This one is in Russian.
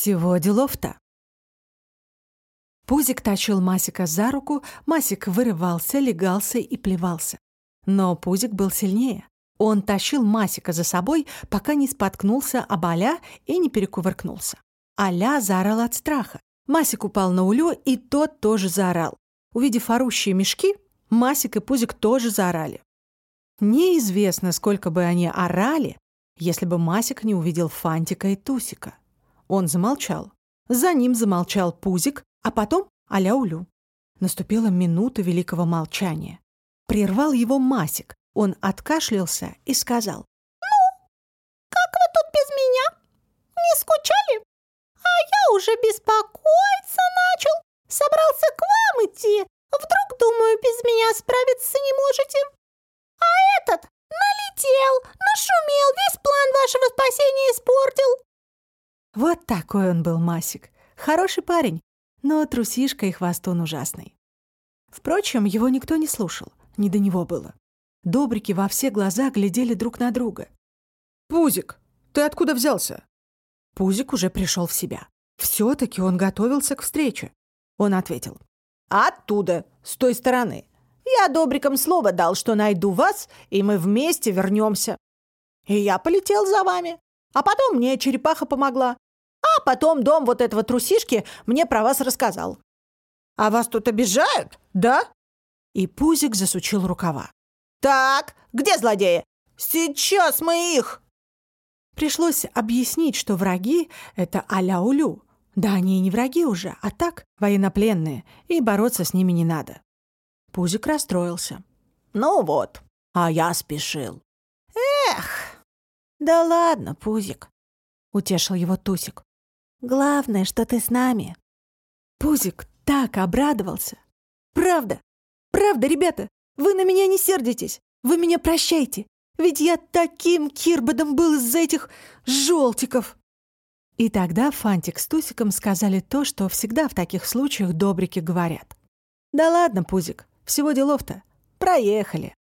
Всего делов-то. Пузик тащил Масика за руку, Масик вырывался, легался и плевался. Но Пузик был сильнее. Он тащил Масика за собой, пока не споткнулся об Аля и не перекувыркнулся. Аля заорал от страха. Масик упал на улю, и тот тоже заорал. Увидев орущие мешки, Масик и Пузик тоже заорали. Неизвестно, сколько бы они орали, если бы Масик не увидел Фантика и Тусика. Он замолчал. За ним замолчал Пузик, а потом Аля-Улю. Наступила минута великого молчания. Прервал его Масик. Он откашлялся и сказал. «Ну, как вы тут без меня? Не скучали? А я уже беспокоиться начал. Собрался к вам идти. Вдруг, думаю, без меня справиться не можете? А этот налетел, нашумел, весь план вашего спасения испортил. Вот такой он был Масик. Хороший парень, но трусишка и хвостун ужасный. Впрочем, его никто не слушал, не до него было. Добрики во все глаза глядели друг на друга. «Пузик, ты откуда взялся?» Пузик уже пришел в себя. все таки он готовился к встрече. Он ответил. «Оттуда, с той стороны. Я добрикам слово дал, что найду вас, и мы вместе вернемся. И я полетел за вами. А потом мне черепаха помогла. А потом дом вот этого трусишки мне про вас рассказал. А вас тут обижают, да?» И Пузик засучил рукава. «Так, где злодеи? Сейчас мы их!» Пришлось объяснить, что враги — это аля-улю. Да они и не враги уже, а так, военнопленные, и бороться с ними не надо. Пузик расстроился. «Ну вот, а я спешил. Эх!» «Да ладно, Пузик», — утешил его Тусик. «Главное, что ты с нами». Пузик так обрадовался. «Правда, правда, ребята, вы на меня не сердитесь, вы меня прощайте, ведь я таким кирбодом был из-за этих желтиков». И тогда Фантик с Тусиком сказали то, что всегда в таких случаях добрики говорят. «Да ладно, Пузик, всего делов-то. Проехали».